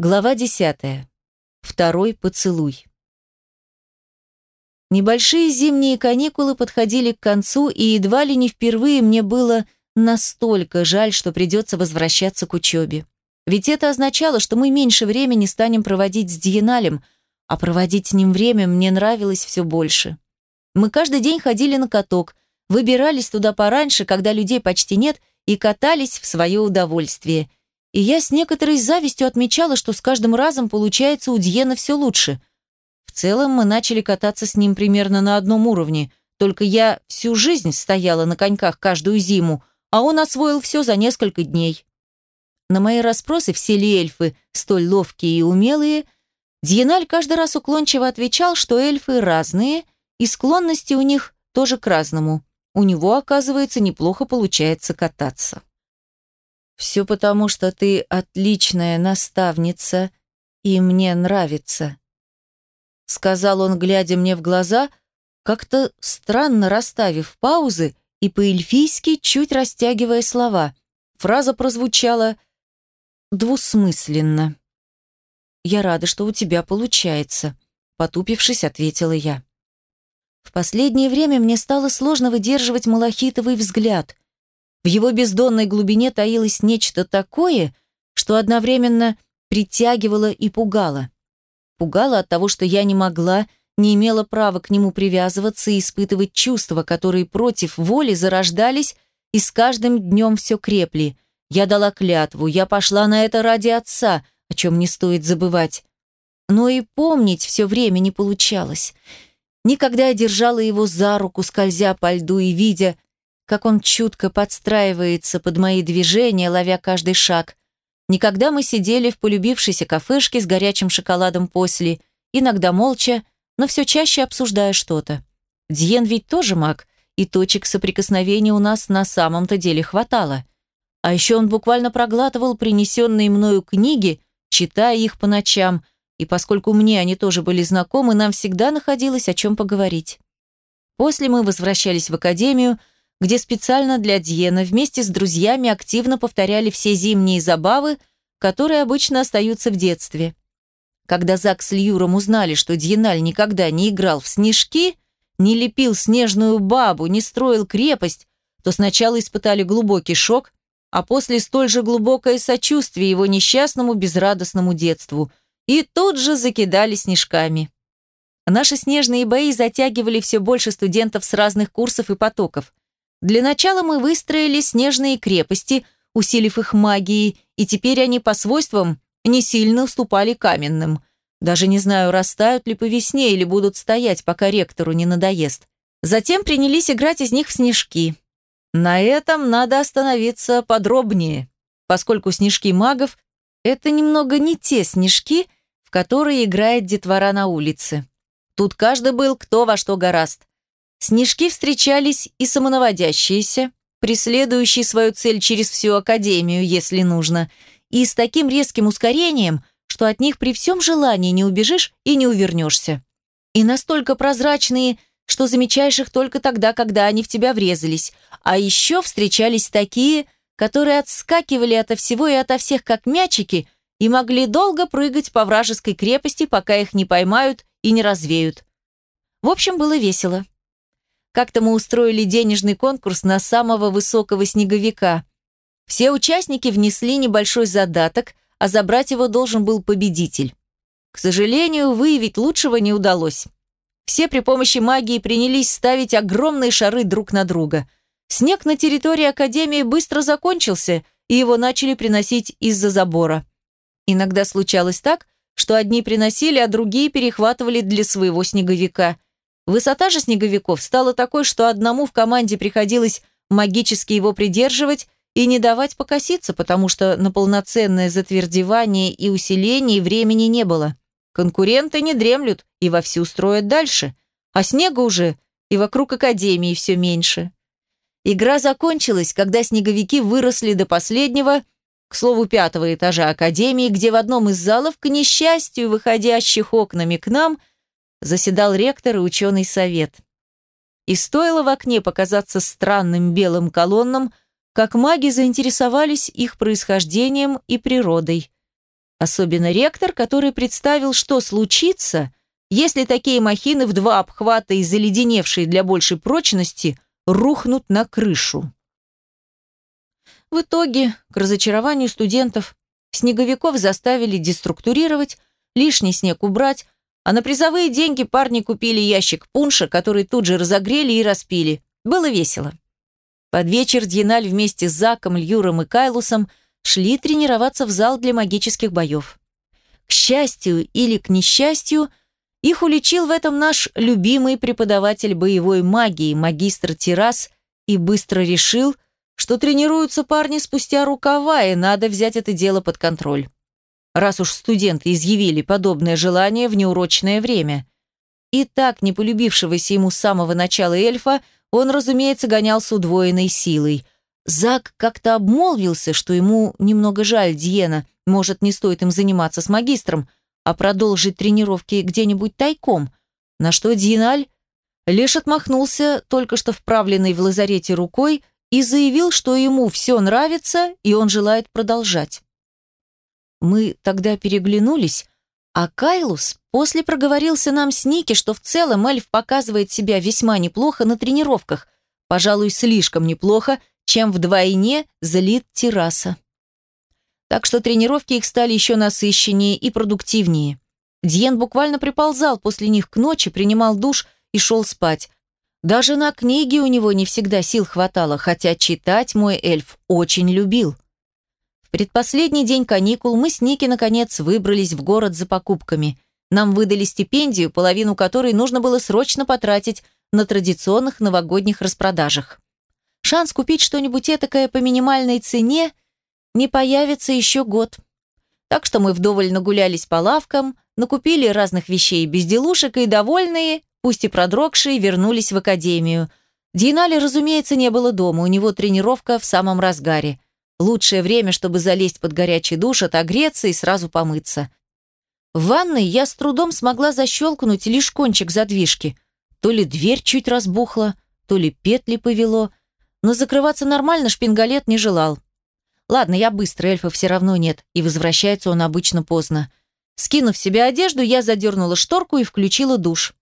Глава 10. Второй поцелуй. Небольшие зимние каникулы подходили к концу, и едва ли не впервые мне было настолько жаль, что придется возвращаться к учебе. Ведь это означало, что мы меньше времени станем проводить с Диеналем, а проводить с ним время мне нравилось все больше. Мы каждый день ходили на каток, выбирались туда пораньше, когда людей почти нет, и катались в свое удовольствие – и я с некоторой завистью отмечала, что с каждым разом получается у Дьена все лучше. В целом мы начали кататься с ним примерно на одном уровне, только я всю жизнь стояла на коньках каждую зиму, а он освоил все за несколько дней. На мои расспросы, все ли эльфы столь ловкие и умелые, Дьеналь каждый раз уклончиво отвечал, что эльфы разные, и склонности у них тоже к разному. У него, оказывается, неплохо получается кататься. Все потому, что ты отличная наставница, и мне нравится. Сказал он, глядя мне в глаза, как-то странно расставив паузы и по-эльфийски чуть растягивая слова. Фраза прозвучала двусмысленно. «Я рада, что у тебя получается», — потупившись, ответила я. В последнее время мне стало сложно выдерживать малахитовый взгляд — в его бездонной глубине таилось нечто такое, что одновременно притягивало и пугало. Пугало от того, что я не могла, не имела права к нему привязываться и испытывать чувства, которые против воли зарождались и с каждым днем все крепли. Я дала клятву, я пошла на это ради отца, о чем не стоит забывать. Но и помнить все время не получалось. Никогда я держала его за руку, скользя по льду и видя, как он чутко подстраивается под мои движения, ловя каждый шаг. Никогда мы сидели в полюбившейся кафешке с горячим шоколадом после, иногда молча, но все чаще обсуждая что-то. Дьен ведь тоже маг, и точек соприкосновения у нас на самом-то деле хватало. А еще он буквально проглатывал принесенные мною книги, читая их по ночам, и поскольку мне они тоже были знакомы, нам всегда находилось о чем поговорить. После мы возвращались в академию, где специально для Дьена вместе с друзьями активно повторяли все зимние забавы, которые обычно остаются в детстве. Когда Зак с Льюром узнали, что Дьеналь никогда не играл в снежки, не лепил снежную бабу, не строил крепость, то сначала испытали глубокий шок, а после столь же глубокое сочувствие его несчастному безрадостному детству, и тут же закидали снежками. Наши снежные бои затягивали все больше студентов с разных курсов и потоков. Для начала мы выстроили снежные крепости, усилив их магией, и теперь они по свойствам не сильно уступали каменным. Даже не знаю, растают ли по весне или будут стоять, пока ректору не надоест. Затем принялись играть из них в снежки. На этом надо остановиться подробнее, поскольку снежки магов – это немного не те снежки, в которые играет детвора на улице. Тут каждый был кто во что гораст. Снежки встречались и самонаводящиеся, преследующие свою цель через всю Академию, если нужно, и с таким резким ускорением, что от них при всем желании не убежишь и не увернешься. И настолько прозрачные, что замечаешь их только тогда, когда они в тебя врезались. А еще встречались такие, которые отскакивали ото всего и ото всех, как мячики, и могли долго прыгать по вражеской крепости, пока их не поймают и не развеют. В общем, было весело. Как-то мы устроили денежный конкурс на самого высокого снеговика. Все участники внесли небольшой задаток, а забрать его должен был победитель. К сожалению, выявить лучшего не удалось. Все при помощи магии принялись ставить огромные шары друг на друга. Снег на территории Академии быстро закончился, и его начали приносить из-за забора. Иногда случалось так, что одни приносили, а другие перехватывали для своего снеговика – Высота же снеговиков стала такой, что одному в команде приходилось магически его придерживать и не давать покоситься, потому что на полноценное затвердевание и усиление времени не было. Конкуренты не дремлют и вовсю строят дальше, а снега уже и вокруг академии все меньше. Игра закончилась, когда снеговики выросли до последнего, к слову, пятого этажа академии, где в одном из залов, к несчастью, выходящих окнами к нам, заседал ректор и ученый совет. И стоило в окне показаться странным белым колоннам, как маги заинтересовались их происхождением и природой. Особенно ректор, который представил, что случится, если такие махины в два обхвата и заледеневшие для большей прочности рухнут на крышу. В итоге, к разочарованию студентов, снеговиков заставили деструктурировать, лишний снег убрать, а на призовые деньги парни купили ящик пунша, который тут же разогрели и распили. Было весело. Под вечер Дьеналь вместе с Заком, Льюром и Кайлусом шли тренироваться в зал для магических боев. К счастью или к несчастью, их уличил в этом наш любимый преподаватель боевой магии, магистр Тирас, и быстро решил – что тренируются парни спустя рукава, и надо взять это дело под контроль. Раз уж студенты изъявили подобное желание в неурочное время. И так, не полюбившегося ему с самого начала эльфа, он, разумеется, гонял с удвоенной силой. Зак как-то обмолвился, что ему немного жаль Диена, может, не стоит им заниматься с магистром, а продолжить тренировки где-нибудь тайком, на что Диналь лишь отмахнулся только что вправленной в лазарете рукой и заявил, что ему все нравится и он желает продолжать. Мы тогда переглянулись, а Кайлус после проговорился нам с Ники, что в целом эльф показывает себя весьма неплохо на тренировках, пожалуй, слишком неплохо, чем вдвойне залит терраса. Так что тренировки их стали еще насыщеннее и продуктивнее. Диен буквально приползал после них к ночи, принимал душ и шел спать, даже на книги у него не всегда сил хватало, хотя читать мой эльф очень любил. В предпоследний день каникул мы с Ники наконец выбрались в город за покупками. Нам выдали стипендию, половину которой нужно было срочно потратить на традиционных новогодних распродажах. Шанс купить что-нибудь этакое по минимальной цене не появится еще год. Так что мы вдоволь нагулялись по лавкам, накупили разных вещей и безделушек и, довольные, пусть и продрогшие, вернулись в академию. Динали, разумеется, не было дома, у него тренировка в самом разгаре. Лучшее время, чтобы залезть под горячий душ, отогреться и сразу помыться. В ванной я с трудом смогла защелкнуть лишь кончик задвижки. То ли дверь чуть разбухла, то ли петли повело, но закрываться нормально шпингалет не желал. Ладно, я быстро, эльфа все равно нет, и возвращается он обычно поздно. Скинув себе одежду, я задернула шторку и включила душ.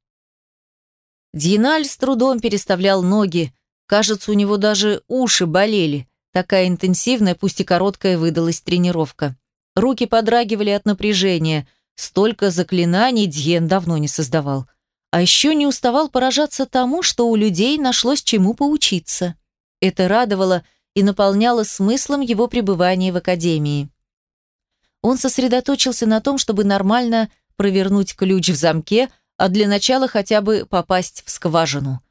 Диналь с трудом переставлял ноги. Кажется, у него даже уши болели. Такая интенсивная, пусть и короткая, выдалась тренировка. Руки подрагивали от напряжения. Столько заклинаний Дьен давно не создавал. А еще не уставал поражаться тому, что у людей нашлось чему поучиться. Это радовало и наполняло смыслом его пребывания в академии. Он сосредоточился на том, чтобы нормально провернуть ключ в замке, а для начала хотя бы попасть в скважину.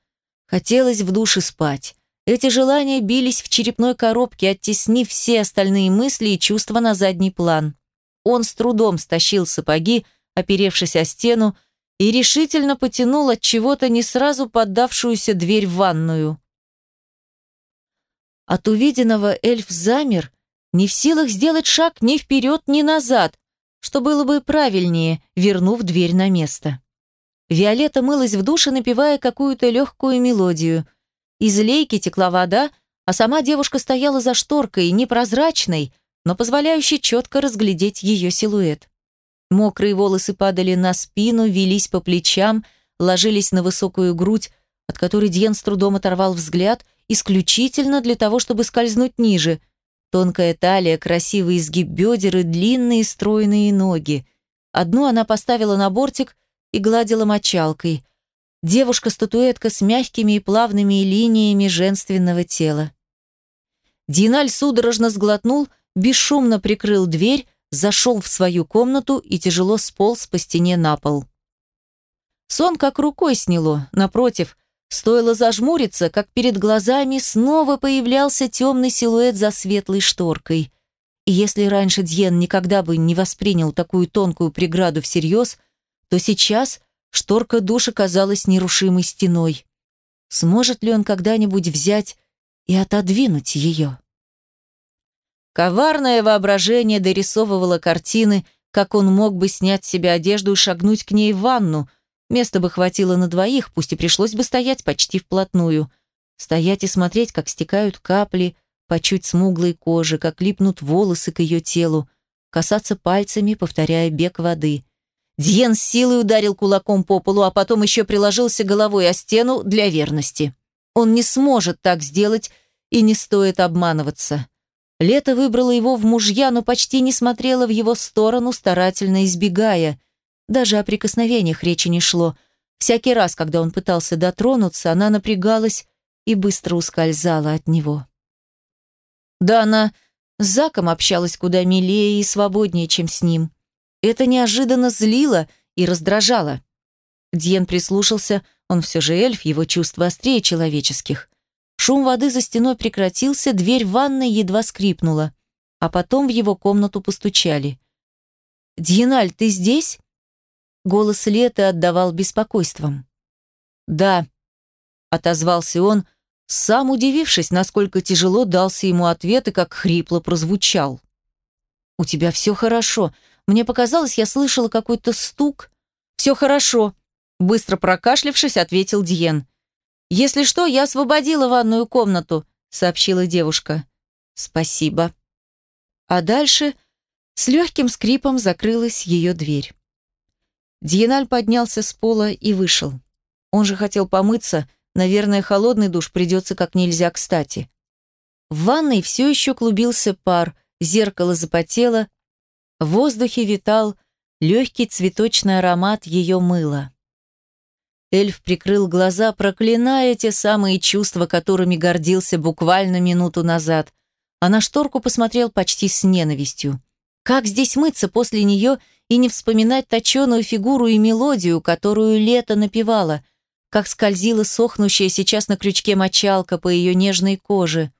Хотелось в душе спать. Эти желания бились в черепной коробке, оттеснив все остальные мысли и чувства на задний план. Он с трудом стащил сапоги, оперевшись о стену, и решительно потянул от чего-то не сразу поддавшуюся дверь в ванную. От увиденного эльф замер, не в силах сделать шаг ни вперед, ни назад, что было бы правильнее, вернув дверь на место. Виолетта мылась в душе, напевая какую-то легкую мелодию. Из лейки текла вода, а сама девушка стояла за шторкой, непрозрачной, но позволяющей четко разглядеть ее силуэт. Мокрые волосы падали на спину, велись по плечам, ложились на высокую грудь, от которой Дьен с трудом оторвал взгляд, исключительно для того, чтобы скользнуть ниже. Тонкая талия, красивый изгиб бедер и длинные стройные ноги. Одну она поставила на бортик, и гладила мочалкой. Девушка-статуэтка с мягкими и плавными линиями женственного тела. Диналь судорожно сглотнул, бесшумно прикрыл дверь, зашел в свою комнату и тяжело сполз по стене на пол. Сон как рукой сняло, напротив, стоило зажмуриться, как перед глазами снова появлялся темный силуэт за светлой шторкой. И если раньше Дьен никогда бы не воспринял такую тонкую преграду всерьез, то сейчас шторка души казалась нерушимой стеной. Сможет ли он когда-нибудь взять и отодвинуть ее? Коварное воображение дорисовывало картины, как он мог бы снять с себя одежду и шагнуть к ней в ванну. Места бы хватило на двоих, пусть и пришлось бы стоять почти вплотную. Стоять и смотреть, как стекают капли по чуть смуглой коже, как липнут волосы к ее телу, касаться пальцами, повторяя бег воды. Дьен силой ударил кулаком по полу, а потом еще приложился головой о стену для верности. Он не сможет так сделать, и не стоит обманываться. Лето выбрало его в мужья, но почти не смотрела в его сторону, старательно избегая. Даже о прикосновениях речи не шло. Всякий раз, когда он пытался дотронуться, она напрягалась и быстро ускользала от него. Да, она с Заком общалась куда милее и свободнее, чем с ним. Это неожиданно злило и раздражало. Дьен прислушался, он все же эльф, его чувства острее человеческих. Шум воды за стеной прекратился, дверь ванной едва скрипнула, а потом в его комнату постучали. «Дьеналь, ты здесь?» Голос Леты отдавал беспокойством. «Да», — отозвался он, сам удивившись, насколько тяжело дался ему ответ и как хрипло прозвучал. «У тебя все хорошо. Мне показалось, я слышала какой-то стук. Все хорошо», — быстро прокашлявшись, ответил Диен. «Если что, я освободила ванную комнату», — сообщила девушка. «Спасибо». А дальше с легким скрипом закрылась ее дверь. Диеналь поднялся с пола и вышел. Он же хотел помыться, наверное, холодный душ придется как нельзя кстати. В ванной все еще клубился пар, зеркало запотело, в воздухе витал легкий цветочный аромат ее мыла. Эльф прикрыл глаза, проклиная те самые чувства, которыми гордился буквально минуту назад, а на шторку посмотрел почти с ненавистью. Как здесь мыться после нее и не вспоминать точеную фигуру и мелодию, которую лето напевала, как скользила сохнущая сейчас на крючке мочалка по ее нежной коже.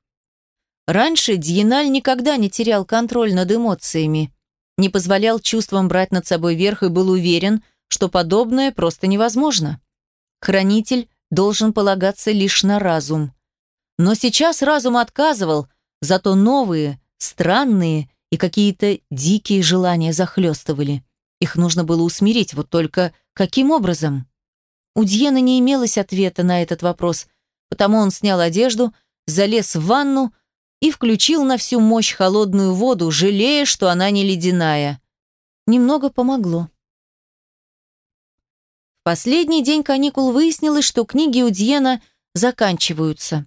Раньше Дьеналь никогда не терял контроль над эмоциями, не позволял чувствам брать над собой верх и был уверен, что подобное просто невозможно. Хранитель должен полагаться лишь на разум. Но сейчас разум отказывал, зато новые, странные и какие-то дикие желания захлестывали. Их нужно было усмирить, вот только каким образом? У Дьена не имелось ответа на этот вопрос, потому он снял одежду, залез в ванну и включил на всю мощь холодную воду, жалея, что она не ледяная. Немного помогло. Последний день каникул выяснилось, что книги у Дьена заканчиваются.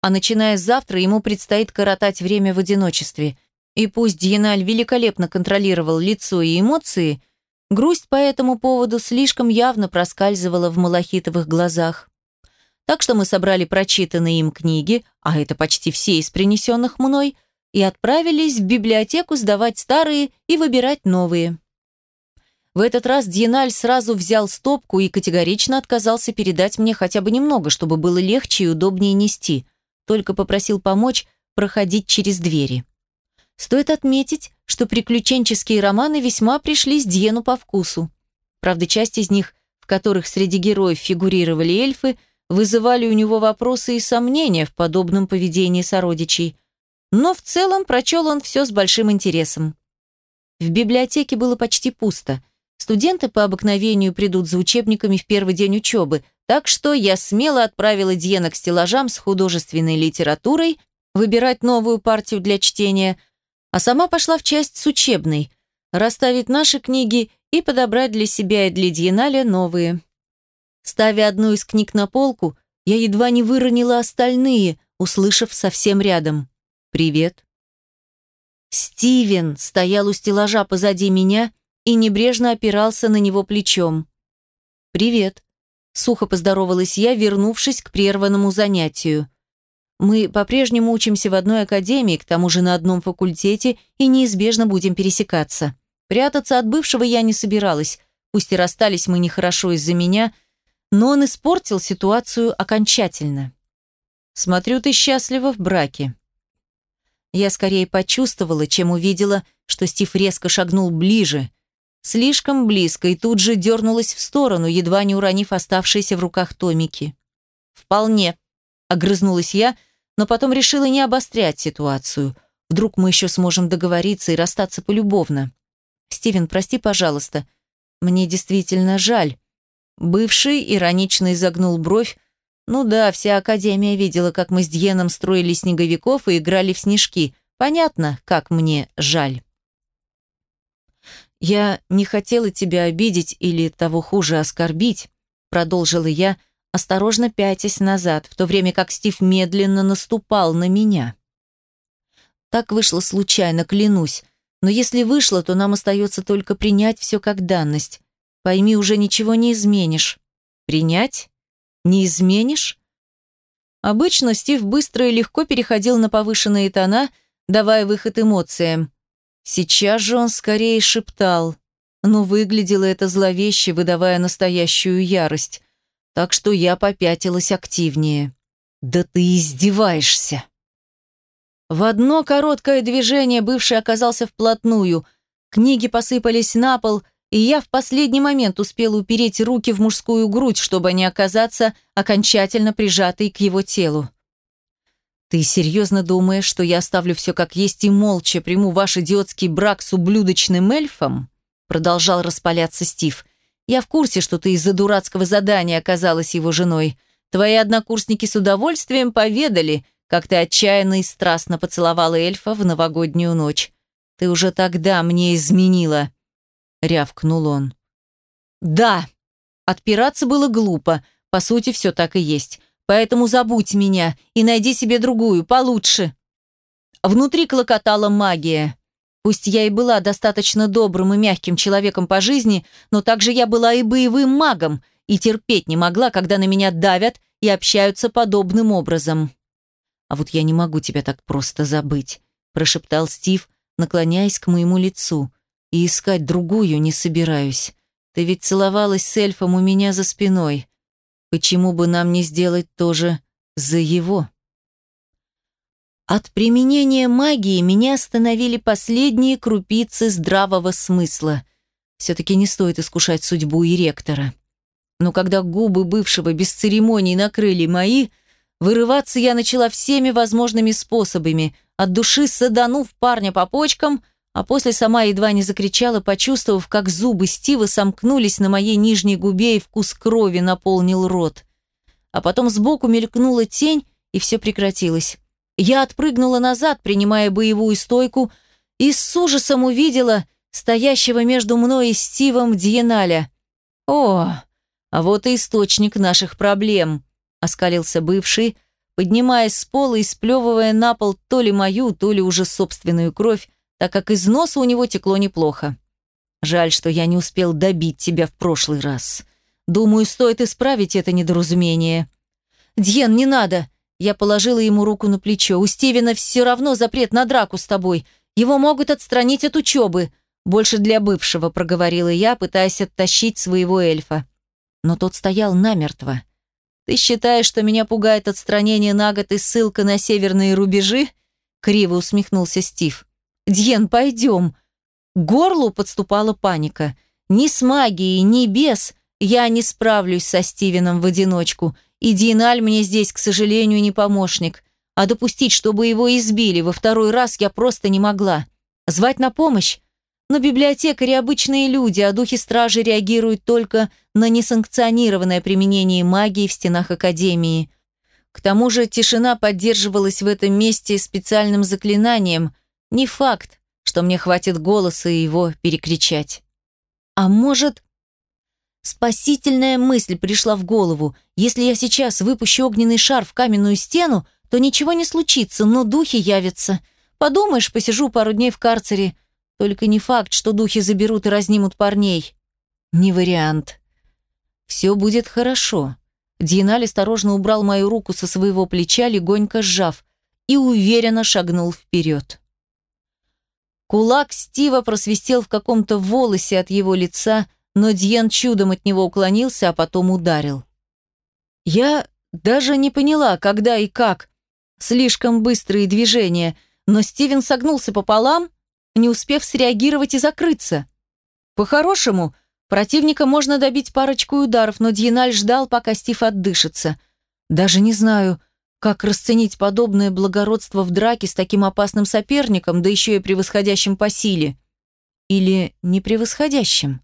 А начиная с завтра ему предстоит коротать время в одиночестве. И пусть Дьеналь великолепно контролировал лицо и эмоции, грусть по этому поводу слишком явно проскальзывала в малахитовых глазах. Так что мы собрали прочитанные им книги, а это почти все из принесенных мной, и отправились в библиотеку сдавать старые и выбирать новые. В этот раз Дьеналь сразу взял стопку и категорично отказался передать мне хотя бы немного, чтобы было легче и удобнее нести. Только попросил помочь проходить через двери. Стоит отметить, что приключенческие романы весьма пришлись Дьену по вкусу. Правда, часть из них, в которых среди героев фигурировали эльфы, вызывали у него вопросы и сомнения в подобном поведении сородичей. Но в целом прочел он все с большим интересом. В библиотеке было почти пусто – Студенты по обыкновению придут за учебниками в первый день учебы, так что я смело отправила Диена к стеллажам с художественной литературой, выбирать новую партию для чтения, а сама пошла в часть с учебной, расставить наши книги и подобрать для себя и для Диеналя новые. Ставя одну из книг на полку, я едва не выронила остальные, услышав совсем рядом. «Привет». Стивен стоял у стеллажа позади меня и небрежно опирался на него плечом. «Привет», — сухо поздоровалась я, вернувшись к прерванному занятию. «Мы по-прежнему учимся в одной академии, к тому же на одном факультете, и неизбежно будем пересекаться. Прятаться от бывшего я не собиралась, пусть и расстались мы нехорошо из-за меня, но он испортил ситуацию окончательно. Смотрю, ты счастлива в браке». Я скорее почувствовала, чем увидела, что Стив резко шагнул ближе, Слишком близко и тут же дернулась в сторону, едва не уронив оставшиеся в руках томики. «Вполне», — огрызнулась я, но потом решила не обострять ситуацию. Вдруг мы еще сможем договориться и расстаться полюбовно. «Стивен, прости, пожалуйста. Мне действительно жаль». Бывший иронично изогнул бровь. «Ну да, вся Академия видела, как мы с Дьеном строили снеговиков и играли в снежки. Понятно, как мне жаль». «Я не хотела тебя обидеть или, того хуже, оскорбить», продолжила я, осторожно пятясь назад, в то время как Стив медленно наступал на меня. Так вышло случайно, клянусь. Но если вышло, то нам остается только принять все как данность. Пойми, уже ничего не изменишь. Принять? Не изменишь? Обычно Стив быстро и легко переходил на повышенные тона, давая выход эмоциям. Сейчас же он скорее шептал, но выглядело это зловеще, выдавая настоящую ярость. Так что я попятилась активнее. «Да ты издеваешься!» В одно короткое движение бывший оказался вплотную. Книги посыпались на пол, и я в последний момент успела упереть руки в мужскую грудь, чтобы не оказаться окончательно прижатой к его телу. «Ты серьезно думаешь, что я оставлю все как есть и молча приму ваш идиотский брак с ублюдочным эльфом?» Продолжал распаляться Стив. «Я в курсе, что ты из-за дурацкого задания оказалась его женой. Твои однокурсники с удовольствием поведали, как ты отчаянно и страстно поцеловала эльфа в новогоднюю ночь. Ты уже тогда мне изменила рявкнул он. «Да!» Отпираться было глупо, по сути, все так и есть. Поэтому забудь меня и найди себе другую, получше. Внутри клокотала магия. Пусть я и была достаточно добрым и мягким человеком по жизни, но также я была и боевым магом, и терпеть не могла, когда на меня давят и общаются подобным образом. «А вот я не могу тебя так просто забыть», прошептал Стив, наклоняясь к моему лицу и искать другую не собираюсь. Ты ведь целовалась с эльфом у меня за спиной. Почему бы нам не сделать то же за его? От применения магии меня остановили последние крупицы здравого смысла. Все-таки не стоит искушать судьбу и ректора. Но когда губы бывшего без церемоний накрыли мои, вырываться я начала всеми возможными способами, от души саданув парня по почкам – а после сама едва не закричала, почувствовав, как зубы Стива сомкнулись на моей нижней губе и вкус крови наполнил рот. А потом сбоку мелькнула тень, и все прекратилось. Я отпрыгнула назад, принимая боевую стойку, и с ужасом увидела стоящего между мной и Стивом Дьеналя. «О, а вот и источник наших проблем», — оскалился бывший, поднимаясь с пола и сплевывая на пол то ли мою, то ли уже собственную кровь, так как из носа у него текло неплохо. Жаль, что я не успел добить тебя в прошлый раз. Думаю, стоит исправить это недоразумение. Дьен, не надо. Я положила ему руку на плечо. У Стивена все равно запрет на драку с тобой. Его могут отстранить от учебы. Больше для бывшего, проговорила я, пытаясь оттащить своего эльфа. Но тот стоял намертво. Ты считаешь, что меня пугает отстранение на год и ссылка на северные рубежи? Криво усмехнулся Стив. «Дьен, пойдем!» К горлу подступала паника. «Ни с магией, ни без я не справлюсь со Стивеном в одиночку, и Диналь мне здесь, к сожалению, не помощник. А допустить, чтобы его избили во второй раз я просто не могла. Звать на помощь? Но библиотекари обычные люди, а духи стражи реагируют только на несанкционированное применение магии в стенах Академии. К тому же тишина поддерживалась в этом месте специальным заклинанием – не факт, что мне хватит голоса его перекричать. А может... Спасительная мысль пришла в голову. Если я сейчас выпущу огненный шар в каменную стену, то ничего не случится, но духи явятся. Подумаешь, посижу пару дней в карцере. Только не факт, что духи заберут и разнимут парней. Не вариант. Все будет хорошо. Диеналь осторожно убрал мою руку со своего плеча, легонько сжав, и уверенно шагнул вперед. Кулак Стива просвистел в каком-то волосе от его лица, но Дьен чудом от него уклонился, а потом ударил. Я даже не поняла, когда и как. Слишком быстрые движения, но Стивен согнулся пополам, не успев среагировать и закрыться. По-хорошему, противника можно добить парочку ударов, но Дьеналь ждал, пока Стив отдышится. Даже не знаю, как расценить подобное благородство в драке с таким опасным соперником, да еще и превосходящим по силе? Или не превосходящим?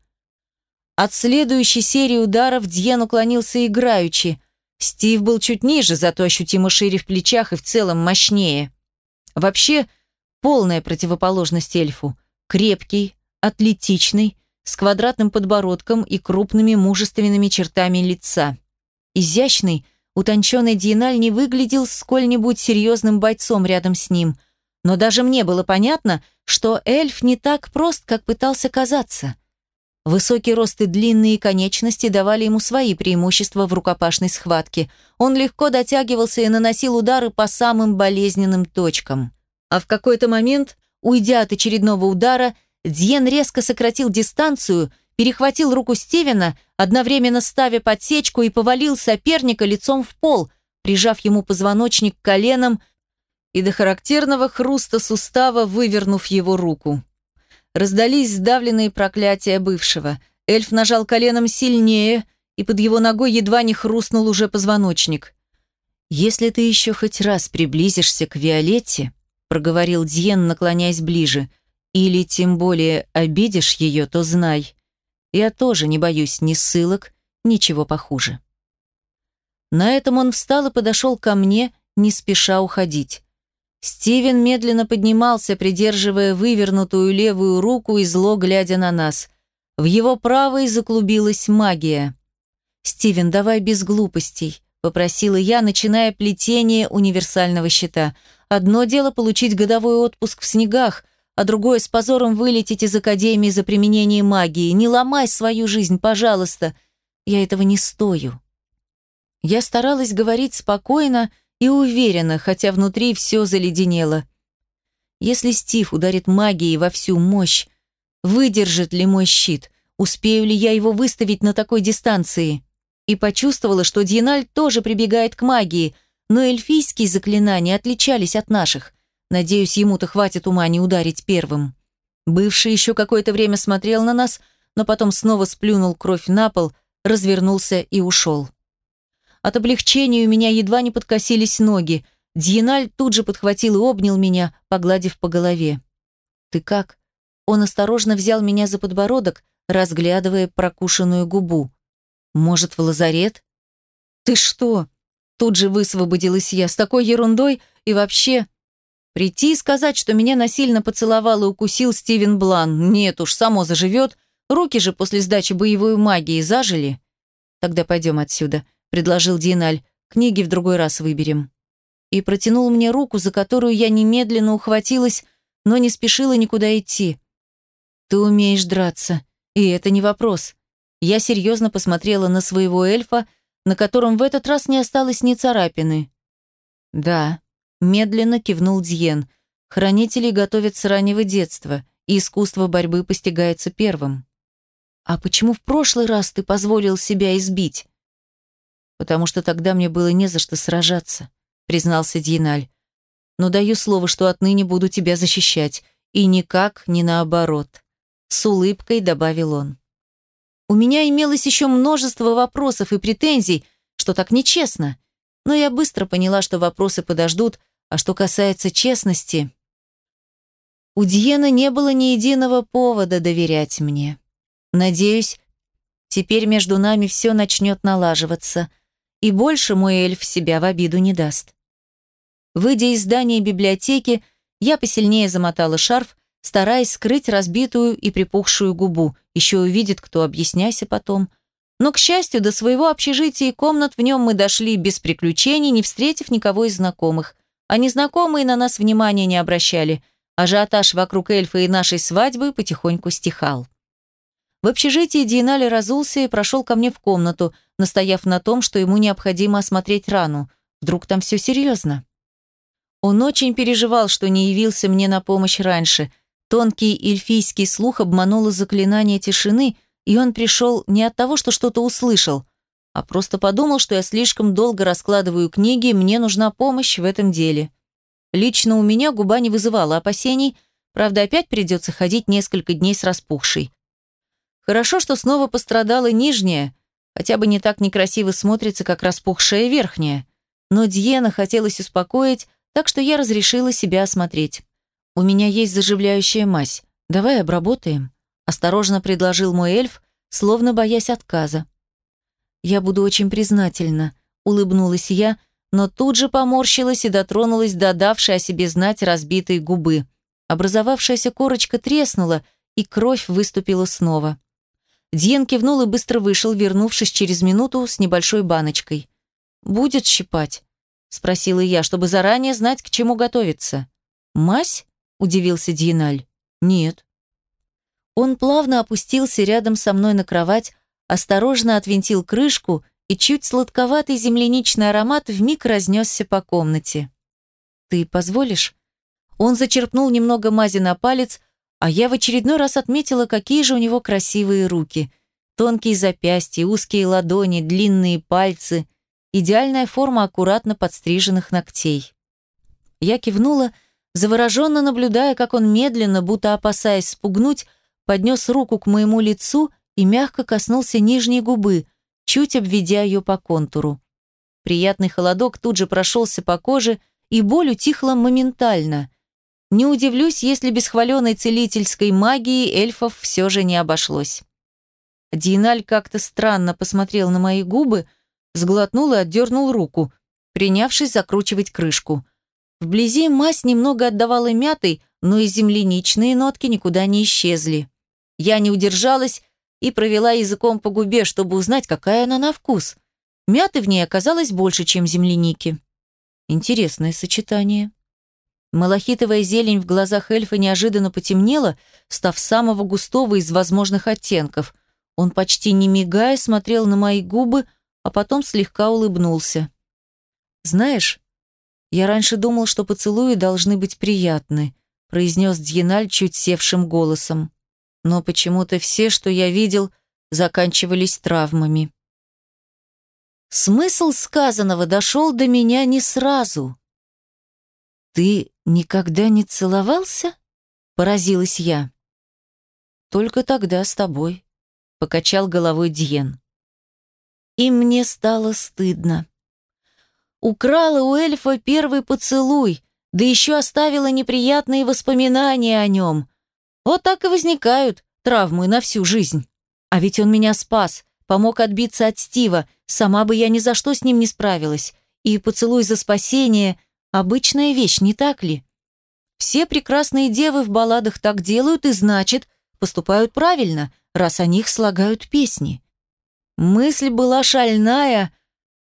От следующей серии ударов Дьен уклонился играючи. Стив был чуть ниже, зато ощутимо шире в плечах и в целом мощнее. Вообще, полная противоположность эльфу. Крепкий, атлетичный, с квадратным подбородком и крупными мужественными чертами лица. Изящный, утонченный Диеналь не выглядел сколь-нибудь серьезным бойцом рядом с ним, но даже мне было понятно, что эльф не так прост, как пытался казаться. Высокий рост и длинные конечности давали ему свои преимущества в рукопашной схватке. Он легко дотягивался и наносил удары по самым болезненным точкам. А в какой-то момент, уйдя от очередного удара, Дьен резко сократил дистанцию, перехватил руку Стивена, одновременно ставя подсечку и повалил соперника лицом в пол, прижав ему позвоночник коленом и до характерного хруста сустава вывернув его руку. Раздались сдавленные проклятия бывшего. Эльф нажал коленом сильнее, и под его ногой едва не хрустнул уже позвоночник. «Если ты еще хоть раз приблизишься к Виолетте», проговорил Дьен, наклоняясь ближе, «или тем более обидишь ее, то знай. Я тоже не боюсь ни ссылок, ничего похуже». На этом он встал и подошел ко мне, не спеша уходить. Стивен медленно поднимался, придерживая вывернутую левую руку и зло глядя на нас. В его правой заклубилась магия. «Стивен, давай без глупостей», — попросила я, начиная плетение универсального щита. «Одно дело получить годовой отпуск в снегах, а другое с позором вылететь из Академии за применение магии. Не ломай свою жизнь, пожалуйста. Я этого не стою». Я старалась говорить спокойно, и уверена, хотя внутри все заледенело. Если Стив ударит магией во всю мощь, выдержит ли мой щит, успею ли я его выставить на такой дистанции? И почувствовала, что Дьеналь тоже прибегает к магии, но эльфийские заклинания отличались от наших. Надеюсь, ему-то хватит ума не ударить первым. Бывший еще какое-то время смотрел на нас, но потом снова сплюнул кровь на пол, развернулся и ушел. От облегчения у меня едва не подкосились ноги. Дьеналь тут же подхватил и обнял меня, погладив по голове. «Ты как?» Он осторожно взял меня за подбородок, разглядывая прокушенную губу. «Может, в лазарет?» «Ты что?» Тут же высвободилась я с такой ерундой и вообще... Прийти и сказать, что меня насильно поцеловал и укусил Стивен Блан. Нет уж, само заживет. Руки же после сдачи боевой магии зажили. Тогда пойдем отсюда предложил Диналь. Книги в другой раз выберем. И протянул мне руку, за которую я немедленно ухватилась, но не спешила никуда идти. Ты умеешь драться, и это не вопрос. Я серьезно посмотрела на своего эльфа, на котором в этот раз не осталось ни царапины. Да, медленно кивнул Дьен. Хранители готовят с раннего детства, и искусство борьбы постигается первым. А почему в прошлый раз ты позволил себя избить? потому что тогда мне было не за что сражаться», — признался Диналь. «Но даю слово, что отныне буду тебя защищать, и никак не наоборот», — с улыбкой добавил он. У меня имелось еще множество вопросов и претензий, что так нечестно, но я быстро поняла, что вопросы подождут, а что касается честности... У Дьена не было ни единого повода доверять мне. Надеюсь, теперь между нами все начнет налаживаться — и больше мой эльф себя в обиду не даст. Выйдя из здания библиотеки, я посильнее замотала шарф, стараясь скрыть разбитую и припухшую губу. Еще увидит, кто объясняйся потом. Но, к счастью, до своего общежития и комнат в нем мы дошли без приключений, не встретив никого из знакомых. А незнакомые на нас внимания не обращали. Ажиотаж вокруг эльфа и нашей свадьбы потихоньку стихал. В общежитии Диенале разулся и прошел ко мне в комнату, настояв на том, что ему необходимо осмотреть рану. Вдруг там все серьезно. Он очень переживал, что не явился мне на помощь раньше. Тонкий эльфийский слух обмануло заклинание тишины, и он пришел не от того, что что-то услышал, а просто подумал, что я слишком долго раскладываю книги, мне нужна помощь в этом деле. Лично у меня губа не вызывала опасений, правда, опять придется ходить несколько дней с распухшей. Хорошо, что снова пострадала нижняя, хотя бы не так некрасиво смотрится, как распухшая верхняя. Но Дьена хотелось успокоить, так что я разрешила себя осмотреть. «У меня есть заживляющая мазь. Давай обработаем», – осторожно предложил мой эльф, словно боясь отказа. «Я буду очень признательна», – улыбнулась я, но тут же поморщилась и дотронулась до давшей о себе знать разбитой губы. Образовавшаяся корочка треснула, и кровь выступила снова. Дьен кивнул и быстро вышел, вернувшись через минуту с небольшой баночкой. «Будет щипать?» – спросила я, чтобы заранее знать, к чему готовиться. «Мазь?» – удивился Дьеналь. «Нет». Он плавно опустился рядом со мной на кровать, осторожно отвинтил крышку, и чуть сладковатый земляничный аромат вмиг разнесся по комнате. «Ты позволишь?» Он зачерпнул немного мази на палец, а я в очередной раз отметила, какие же у него красивые руки. Тонкие запястья, узкие ладони, длинные пальцы. Идеальная форма аккуратно подстриженных ногтей. Я кивнула, завороженно наблюдая, как он медленно, будто опасаясь спугнуть, поднес руку к моему лицу и мягко коснулся нижней губы, чуть обведя ее по контуру. Приятный холодок тут же прошелся по коже, и боль утихла моментально. Не удивлюсь, если без хваленой целительской магии эльфов все же не обошлось. Диналь как-то странно посмотрел на мои губы, сглотнул и отдернул руку, принявшись закручивать крышку. Вблизи мазь немного отдавала мятой, но и земляничные нотки никуда не исчезли. Я не удержалась и провела языком по губе, чтобы узнать, какая она на вкус. Мяты в ней оказалось больше, чем земляники. Интересное сочетание. Малахитовая зелень в глазах эльфа неожиданно потемнела, став самого густого из возможных оттенков. Он почти не мигая смотрел на мои губы, а потом слегка улыбнулся. «Знаешь, я раньше думал, что поцелуи должны быть приятны», произнес Дьеналь чуть севшим голосом. «Но почему-то все, что я видел, заканчивались травмами». Смысл сказанного дошел до меня не сразу. «Ты никогда не целовался?» — поразилась я. «Только тогда с тобой», — покачал головой Дьен. И мне стало стыдно. Украла у эльфа первый поцелуй, да еще оставила неприятные воспоминания о нем. Вот так и возникают травмы на всю жизнь. А ведь он меня спас, помог отбиться от Стива, сама бы я ни за что с ним не справилась. И поцелуй за спасение — Обычная вещь, не так ли? Все прекрасные девы в балладах так делают и, значит, поступают правильно, раз о них слагают песни. Мысль была шальная,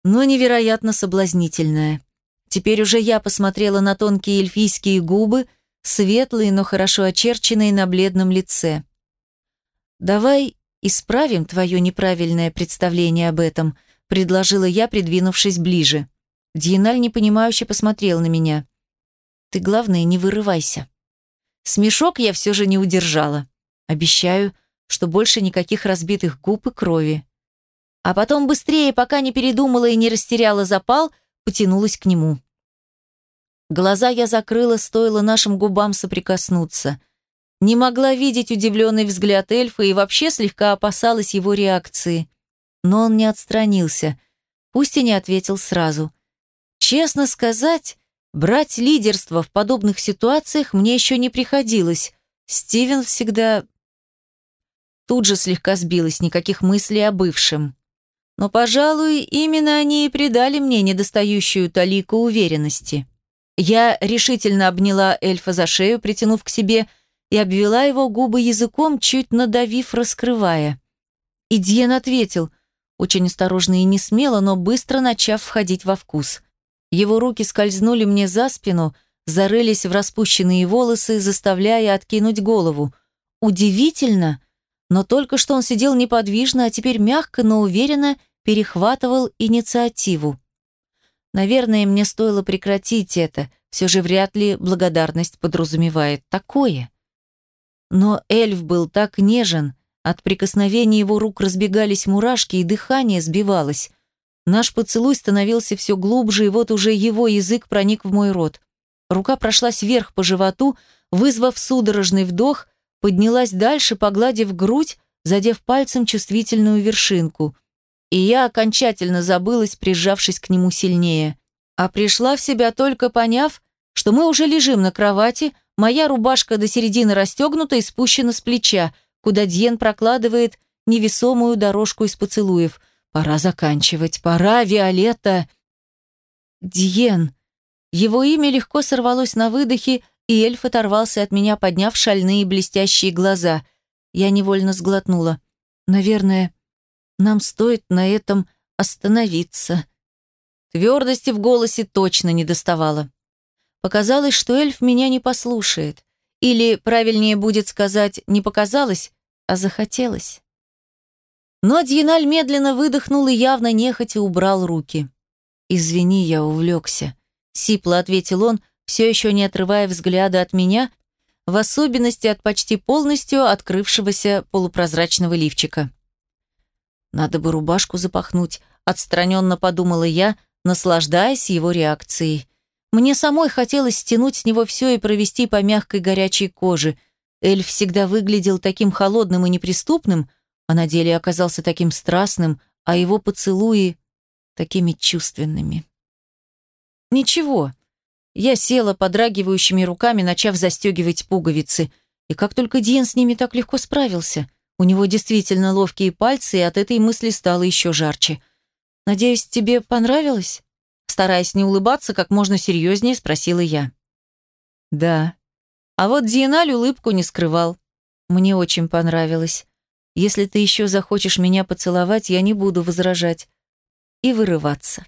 но невероятно соблазнительная. Теперь уже я посмотрела на тонкие эльфийские губы, светлые, но хорошо очерченные на бледном лице. «Давай исправим твое неправильное представление об этом», предложила я, придвинувшись ближе. Дьеналь непонимающе посмотрел на меня. «Ты, главное, не вырывайся». Смешок я все же не удержала. Обещаю, что больше никаких разбитых губ и крови. А потом быстрее, пока не передумала и не растеряла запал, потянулась к нему. Глаза я закрыла, стоило нашим губам соприкоснуться. Не могла видеть удивленный взгляд эльфа и вообще слегка опасалась его реакции. Но он не отстранился, пусть и не ответил сразу. Честно сказать, брать лидерство в подобных ситуациях мне еще не приходилось. Стивен всегда... Тут же слегка сбилась, никаких мыслей о бывшем. Но, пожалуй, именно они и придали мне недостающую талику уверенности. Я решительно обняла эльфа за шею, притянув к себе, и обвела его губы языком, чуть надавив, раскрывая. И Диен ответил, очень осторожно и не смело, но быстро начав входить во вкус. Его руки скользнули мне за спину, зарылись в распущенные волосы, заставляя откинуть голову. Удивительно, но только что он сидел неподвижно, а теперь мягко, но уверенно перехватывал инициативу. Наверное, мне стоило прекратить это, все же вряд ли благодарность подразумевает такое. Но эльф был так нежен, от прикосновения его рук разбегались мурашки, и дыхание сбивалось. Наш поцелуй становился все глубже, и вот уже его язык проник в мой рот. Рука прошлась вверх по животу, вызвав судорожный вдох, поднялась дальше, погладив грудь, задев пальцем чувствительную вершинку. И я окончательно забылась, прижавшись к нему сильнее. А пришла в себя только поняв, что мы уже лежим на кровати, моя рубашка до середины расстегнута и спущена с плеча, куда Дьен прокладывает невесомую дорожку из поцелуев. Пора заканчивать, пора, Виолетта. Диен. Его имя легко сорвалось на выдохе, и эльф оторвался от меня, подняв шальные блестящие глаза. Я невольно сглотнула. Наверное, нам стоит на этом остановиться. Твердости в голосе точно не доставало. Показалось, что эльф меня не послушает. Или, правильнее будет сказать, не показалось, а захотелось. Но Дьеналь медленно выдохнул и явно нехотя убрал руки. «Извини, я увлекся», — сипло ответил он, все еще не отрывая взгляда от меня, в особенности от почти полностью открывшегося полупрозрачного лифчика. «Надо бы рубашку запахнуть», — отстраненно подумала я, наслаждаясь его реакцией. Мне самой хотелось стянуть с него все и провести по мягкой горячей коже. Эльф всегда выглядел таким холодным и неприступным, а на деле оказался таким страстным, а его поцелуи такими чувственными. Ничего. Я села подрагивающими руками, начав застегивать пуговицы, и как только Диен с ними так легко справился. У него действительно ловкие пальцы, и от этой мысли стало еще жарче. «Надеюсь, тебе понравилось?» Стараясь не улыбаться, как можно серьезнее спросила я. «Да». А вот Диеналь улыбку не скрывал. «Мне очень понравилось. Если ты еще захочешь меня поцеловать, я не буду возражать и вырываться.